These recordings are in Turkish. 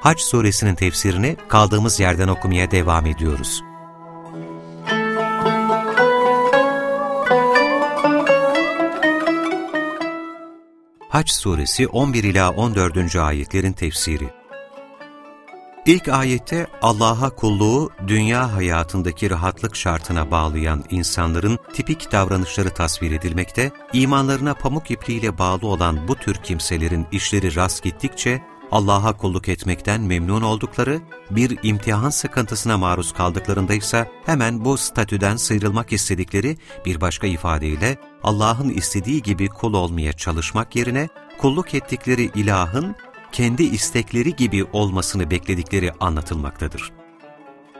Haç suresinin tefsirini kaldığımız yerden okumaya devam ediyoruz. Haç suresi 11 ila 14. ayetlerin tefsiri İlk ayette Allah'a kulluğu dünya hayatındaki rahatlık şartına bağlayan insanların tipik davranışları tasvir edilmekte, imanlarına pamuk ipliğiyle bağlı olan bu tür kimselerin işleri rast gittikçe Allah'a kulluk etmekten memnun oldukları, bir imtihan sıkıntısına maruz kaldıklarında ise hemen bu statüden sıyrılmak istedikleri bir başka ifadeyle Allah'ın istediği gibi kul olmaya çalışmak yerine kulluk ettikleri ilahın kendi istekleri gibi olmasını bekledikleri anlatılmaktadır.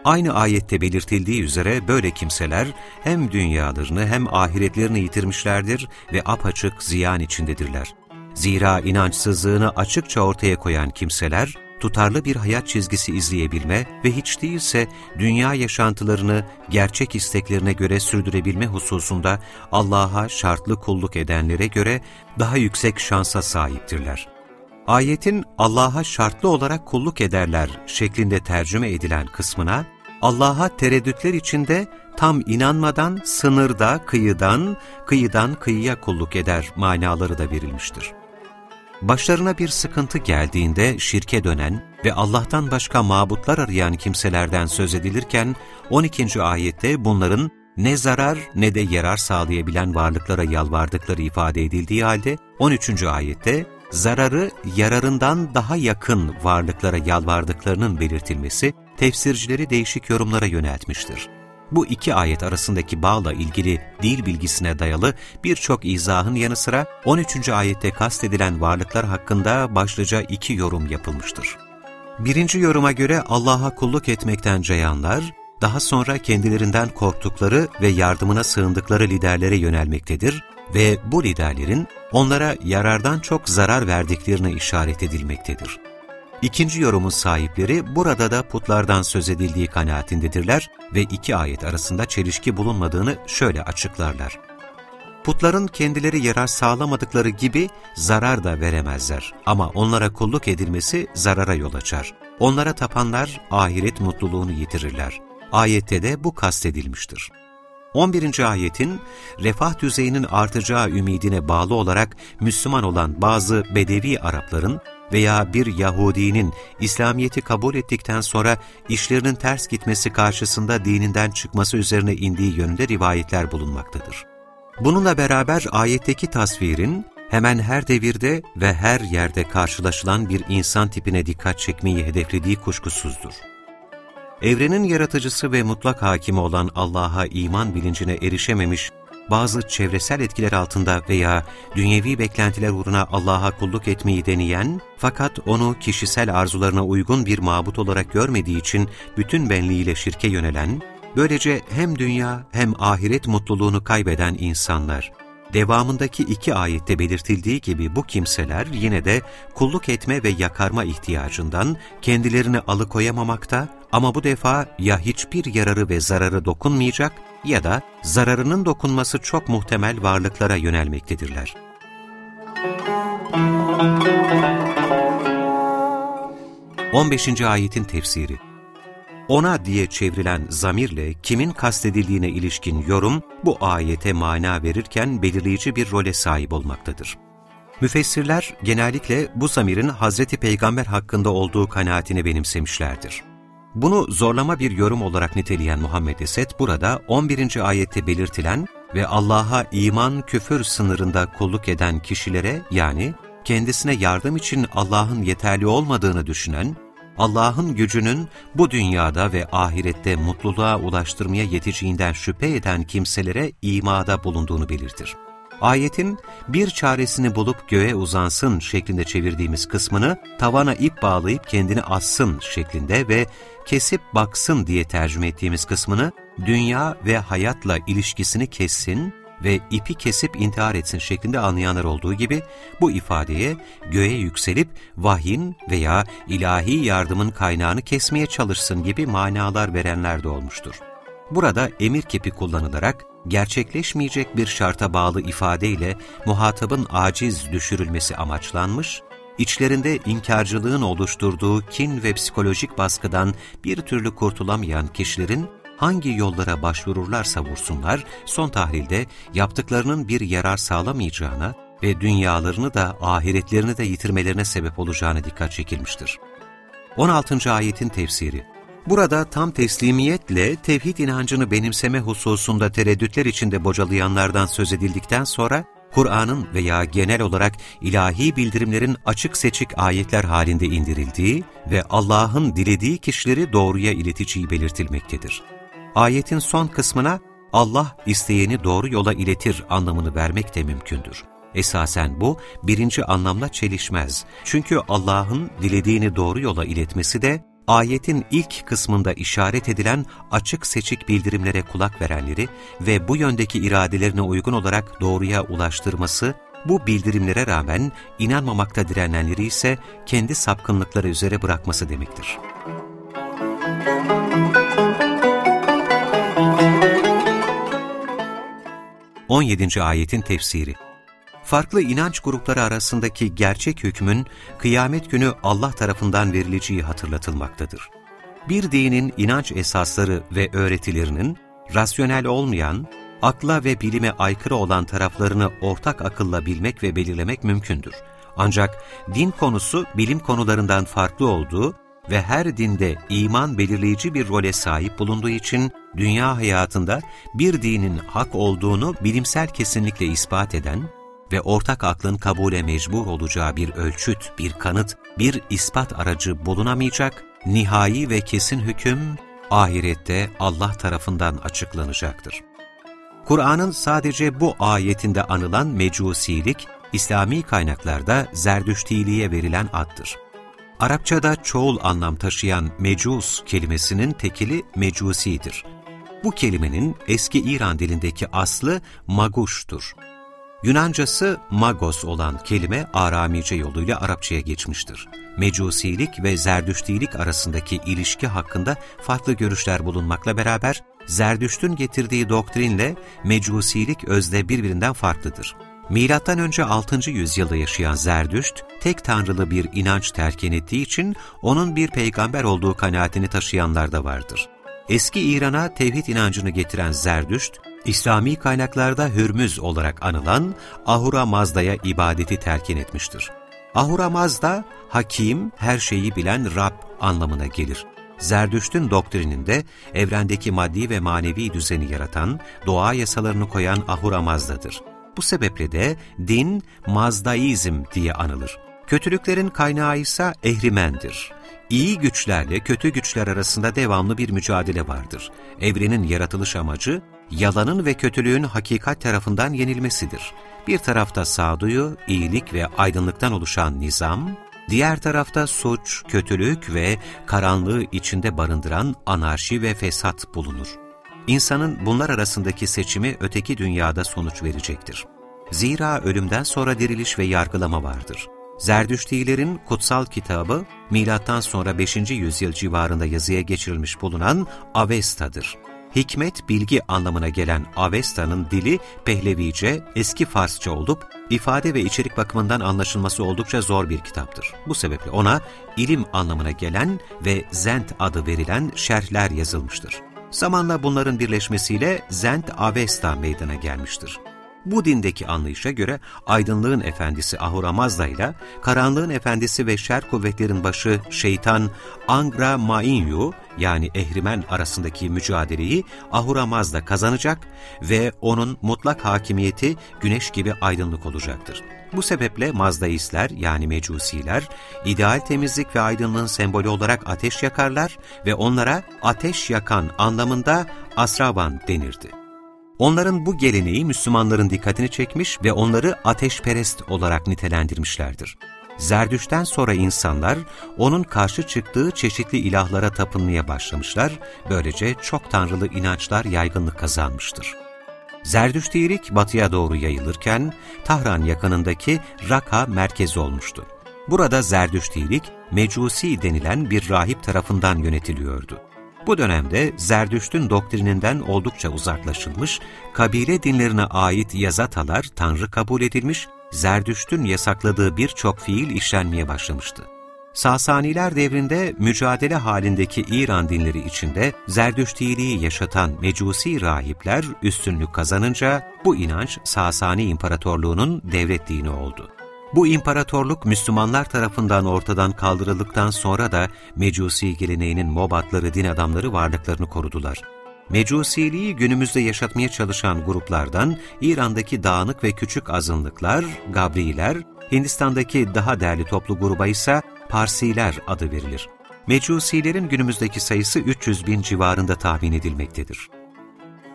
Aynı ayette belirtildiği üzere böyle kimseler hem dünyalarını hem ahiretlerini yitirmişlerdir ve apaçık ziyan içindedirler. Zira inançsızlığını açıkça ortaya koyan kimseler, tutarlı bir hayat çizgisi izleyebilme ve hiç değilse dünya yaşantılarını gerçek isteklerine göre sürdürebilme hususunda Allah'a şartlı kulluk edenlere göre daha yüksek şansa sahiptirler. Ayetin Allah'a şartlı olarak kulluk ederler şeklinde tercüme edilen kısmına, Allah'a tereddütler içinde tam inanmadan sınırda, kıyıdan, kıyıdan kıyıya kulluk eder manaları da verilmiştir. Başlarına bir sıkıntı geldiğinde şirke dönen ve Allah'tan başka mabutlar arayan kimselerden söz edilirken 12. ayette bunların ne zarar ne de yarar sağlayabilen varlıklara yalvardıkları ifade edildiği halde 13. ayette zararı yararından daha yakın varlıklara yalvardıklarının belirtilmesi tefsircileri değişik yorumlara yöneltmiştir. Bu iki ayet arasındaki bağla ilgili dil bilgisine dayalı birçok izahın yanı sıra 13. ayette kastedilen varlıklar hakkında başlıca iki yorum yapılmıştır. Birinci yoruma göre Allah'a kulluk etmekten cayanlar, daha sonra kendilerinden korktukları ve yardımına sığındıkları liderlere yönelmektedir ve bu liderlerin onlara yarardan çok zarar verdiklerine işaret edilmektedir. İkinci yorumun sahipleri burada da putlardan söz edildiği kanaatindedirler ve iki ayet arasında çelişki bulunmadığını şöyle açıklarlar. Putların kendileri yarar sağlamadıkları gibi zarar da veremezler ama onlara kulluk edilmesi zarara yol açar. Onlara tapanlar ahiret mutluluğunu yitirirler. Ayette de bu kastedilmiştir. 11. ayetin refah düzeyinin artacağı ümidine bağlı olarak Müslüman olan bazı Bedevi Arapların veya bir Yahudinin İslamiyet'i kabul ettikten sonra işlerinin ters gitmesi karşısında dininden çıkması üzerine indiği yönünde rivayetler bulunmaktadır. Bununla beraber ayetteki tasvirin hemen her devirde ve her yerde karşılaşılan bir insan tipine dikkat çekmeyi hedeflediği kuşkusuzdur. Evrenin yaratıcısı ve mutlak hakimi olan Allah'a iman bilincine erişememiş, bazı çevresel etkiler altında veya dünyevi beklentiler uğruna Allah'a kulluk etmeyi deneyen, fakat onu kişisel arzularına uygun bir mabut olarak görmediği için bütün benliğiyle şirke yönelen, böylece hem dünya hem ahiret mutluluğunu kaybeden insanlar, Devamındaki iki ayette belirtildiği gibi bu kimseler yine de kulluk etme ve yakarma ihtiyacından kendilerini alıkoyamamakta ama bu defa ya hiçbir yararı ve zararı dokunmayacak ya da zararının dokunması çok muhtemel varlıklara yönelmektedirler. On beşinci ayetin tefsiri ona diye çevrilen zamirle kimin kastedildiğine ilişkin yorum bu ayete mana verirken belirleyici bir role sahip olmaktadır. Müfessirler genellikle bu zamirin Hazreti Peygamber hakkında olduğu kanaatini benimsemişlerdir. Bunu zorlama bir yorum olarak niteleyen Muhammed Esed burada 11. ayette belirtilen ve Allah'a iman küfür sınırında kulluk eden kişilere yani kendisine yardım için Allah'ın yeterli olmadığını düşünen Allah'ın gücünün bu dünyada ve ahirette mutluluğa ulaştırmaya yeteceğinden şüphe eden kimselere imada bulunduğunu belirtir. Ayetin bir çaresini bulup göğe uzansın şeklinde çevirdiğimiz kısmını tavana ip bağlayıp kendini assın şeklinde ve kesip baksın diye tercüme ettiğimiz kısmını dünya ve hayatla ilişkisini kessin ve ipi kesip intihar etsin şeklinde anlayanlar olduğu gibi bu ifadeye göğe yükselip vahyin veya ilahi yardımın kaynağını kesmeye çalışsın gibi manalar verenler de olmuştur. Burada emir kepi kullanılarak gerçekleşmeyecek bir şarta bağlı ifadeyle muhatabın aciz düşürülmesi amaçlanmış, içlerinde inkarcılığın oluşturduğu kin ve psikolojik baskıdan bir türlü kurtulamayan kişilerin hangi yollara başvururlarsa vursunlar, son tahlilde yaptıklarının bir yarar sağlamayacağına ve dünyalarını da ahiretlerini de yitirmelerine sebep olacağına dikkat çekilmiştir. 16. ayetin tefsiri Burada tam teslimiyetle tevhid inancını benimseme hususunda tereddütler içinde bocalayanlardan söz edildikten sonra, Kur'an'ın veya genel olarak ilahi bildirimlerin açık seçik ayetler halinde indirildiği ve Allah'ın dilediği kişileri doğruya ileteceği belirtilmektedir. Ayetin son kısmına Allah isteyeni doğru yola iletir anlamını vermek de mümkündür. Esasen bu birinci anlamla çelişmez. Çünkü Allah'ın dilediğini doğru yola iletmesi de ayetin ilk kısmında işaret edilen açık seçik bildirimlere kulak verenleri ve bu yöndeki iradelerine uygun olarak doğruya ulaştırması, bu bildirimlere rağmen inanmamakta direnenleri ise kendi sapkınlıkları üzere bırakması demektir. 17. ayetin tefsiri Farklı inanç grupları arasındaki gerçek hükmün kıyamet günü Allah tarafından verileceği hatırlatılmaktadır. Bir dinin inanç esasları ve öğretilerinin rasyonel olmayan, akla ve bilime aykırı olan taraflarını ortak akılla bilmek ve belirlemek mümkündür. Ancak din konusu bilim konularından farklı olduğu ve her dinde iman belirleyici bir role sahip bulunduğu için dünya hayatında bir dinin hak olduğunu bilimsel kesinlikle ispat eden ve ortak aklın kabule mecbur olacağı bir ölçüt, bir kanıt, bir ispat aracı bulunamayacak, nihai ve kesin hüküm ahirette Allah tarafından açıklanacaktır. Kur'an'ın sadece bu ayetinde anılan mecusilik, İslami kaynaklarda zerdüştiliğe verilen addır. Arapçada çoğul anlam taşıyan mecus kelimesinin tekili mecusidir. Bu kelimenin eski İran dilindeki aslı maguştur. Yunancası magos olan kelime Aramice yoluyla Arapçaya geçmiştir. Mecusilik ve Zerdüştilik arasındaki ilişki hakkında farklı görüşler bulunmakla beraber, Zerdüşt'ün getirdiği doktrinle Mecusilik özde birbirinden farklıdır. Milattan önce 6. yüzyılda yaşayan Zerdüşt, tek tanrılı bir inanç terkin ettiği için onun bir peygamber olduğu kanaatini taşıyanlar da vardır. Eski İran'a tevhid inancını getiren Zerdüşt, İslami kaynaklarda Hürmüz olarak anılan Ahura Mazda'ya ibadeti terkin etmiştir. Ahura Mazda, hakim, her şeyi bilen Rab anlamına gelir. Zerdüşt'ün doktrininde evrendeki maddi ve manevi düzeni yaratan, doğa yasalarını koyan Ahura Mazda'dır. Bu sebeple de din Mazdaizm diye anılır. Kötülüklerin kaynağı ise ehrimendir. İyi güçlerle kötü güçler arasında devamlı bir mücadele vardır. Evrenin yaratılış amacı, yalanın ve kötülüğün hakikat tarafından yenilmesidir. Bir tarafta sağduyu, iyilik ve aydınlıktan oluşan nizam, diğer tarafta suç, kötülük ve karanlığı içinde barındıran anarşi ve fesat bulunur. İnsanın bunlar arasındaki seçimi öteki dünyada sonuç verecektir. Zira ölümden sonra diriliş ve yargılama vardır. Zerdüştilerin kutsal kitabı, milattan sonra 5. yüzyıl civarında yazıya geçirilmiş bulunan Avesta'dır. Hikmet, bilgi anlamına gelen Avesta'nın dili Pehlevice, eski Farsça olup, ifade ve içerik bakımından anlaşılması oldukça zor bir kitaptır. Bu sebeple ona ilim anlamına gelen ve Zent adı verilen şerhler yazılmıştır. Zamanla bunların birleşmesiyle Zend Avesta meydana gelmiştir. Bu dindeki anlayışa göre aydınlığın efendisi Ahura Mazda ile karanlığın efendisi ve şer kuvvetlerin başı şeytan Angra Mainyu yani ehrimen arasındaki mücadeleyi Ahura Mazda kazanacak ve onun mutlak hakimiyeti güneş gibi aydınlık olacaktır. Bu sebeple Mazdaistler yani Mecusiler, ideal temizlik ve aydınlığın sembolü olarak ateş yakarlar ve onlara ateş yakan anlamında Asravan denirdi. Onların bu geleneği Müslümanların dikkatini çekmiş ve onları ateşperest olarak nitelendirmişlerdir. Zerdüş'ten sonra insanlar onun karşı çıktığı çeşitli ilahlara tapınmaya başlamışlar, böylece çok tanrılı inançlar yaygınlık kazanmıştır. Zerdüştilik batıya doğru yayılırken Tahran yakınındaki Raka merkezi olmuştu. Burada Zerdüştilik, Mecusi denilen bir rahip tarafından yönetiliyordu. Bu dönemde Zerdüşt'ün doktrininden oldukça uzaklaşılmış, kabile dinlerine ait yazatalar tanrı kabul edilmiş, Zerdüşt'ün yasakladığı birçok fiil işlenmeye başlamıştı. Sasaniler devrinde mücadele halindeki İran dinleri içinde Zerdüştiliği yaşatan mecusi rahipler üstünlük kazanınca bu inanç Sasani İmparatorluğu'nun devlet dini oldu. Bu imparatorluk Müslümanlar tarafından ortadan kaldırıldıktan sonra da Mecusi geleneğinin Mobatları din adamları varlıklarını korudular. Mecusiliği günümüzde yaşatmaya çalışan gruplardan İran'daki dağınık ve küçük azınlıklar, Gabriler, Hindistan'daki daha değerli toplu gruba ise Parsiler adı verilir. Mecusilerin günümüzdeki sayısı 300 bin civarında tahmin edilmektedir.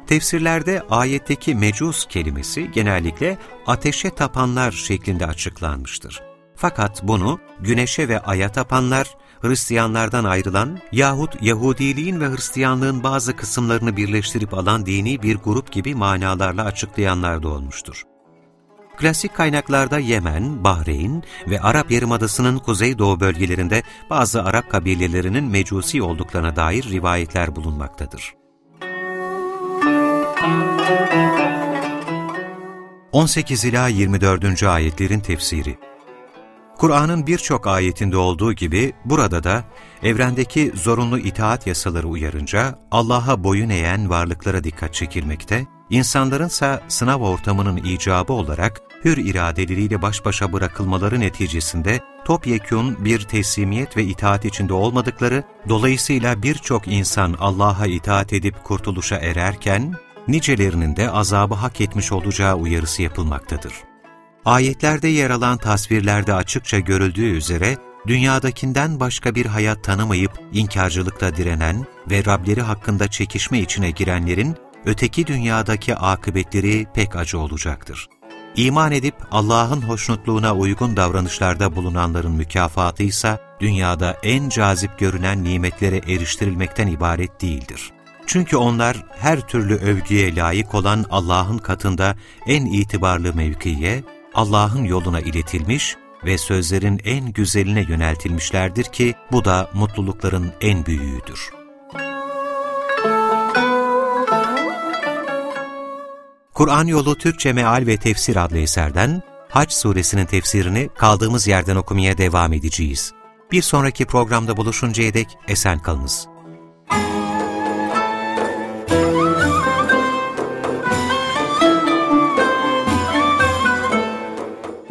Tefsirlerde ayetteki mecus kelimesi genellikle ateşe tapanlar şeklinde açıklanmıştır. Fakat bunu güneşe ve aya tapanlar, Hristiyanlardan ayrılan yahut Yahudiliğin ve Hristiyanlığın bazı kısımlarını birleştirip alan dini bir grup gibi manalarla açıklayanlar da olmuştur. Klasik kaynaklarda Yemen, Bahreyn ve Arap Yarımadası'nın kuzeydoğu bölgelerinde bazı Arap kabilelerinin mecusi olduklarına dair rivayetler bulunmaktadır. 18 ila 24. ayetlerin tefsiri Kur'an'ın birçok ayetinde olduğu gibi burada da evrendeki zorunlu itaat yasaları uyarınca Allah'a boyun eğen varlıklara dikkat çekilmekte, insanlarınsa sınav ortamının icabı olarak hür iradeleriyle baş başa bırakılmaları neticesinde topyekun bir teslimiyet ve itaat içinde olmadıkları, dolayısıyla birçok insan Allah'a itaat edip kurtuluşa ererken, nicelerinin de azabı hak etmiş olacağı uyarısı yapılmaktadır. Ayetlerde yer alan tasvirlerde açıkça görüldüğü üzere, dünyadakinden başka bir hayat tanımayıp inkarcılıkta direnen ve Rableri hakkında çekişme içine girenlerin öteki dünyadaki akıbetleri pek acı olacaktır. İman edip Allah'ın hoşnutluğuna uygun davranışlarda bulunanların mükafatı ise dünyada en cazip görünen nimetlere eriştirilmekten ibaret değildir. Çünkü onlar her türlü övgüye layık olan Allah'ın katında en itibarlı mevkiye, Allah'ın yoluna iletilmiş ve sözlerin en güzeline yöneltilmişlerdir ki bu da mutlulukların en büyüğüdür. Kur'an Yolu Türkçe Meal ve Tefsir adlı eserden Haç suresinin tefsirini kaldığımız yerden okumaya devam edeceğiz. Bir sonraki programda buluşuncaya dek esen kalınız.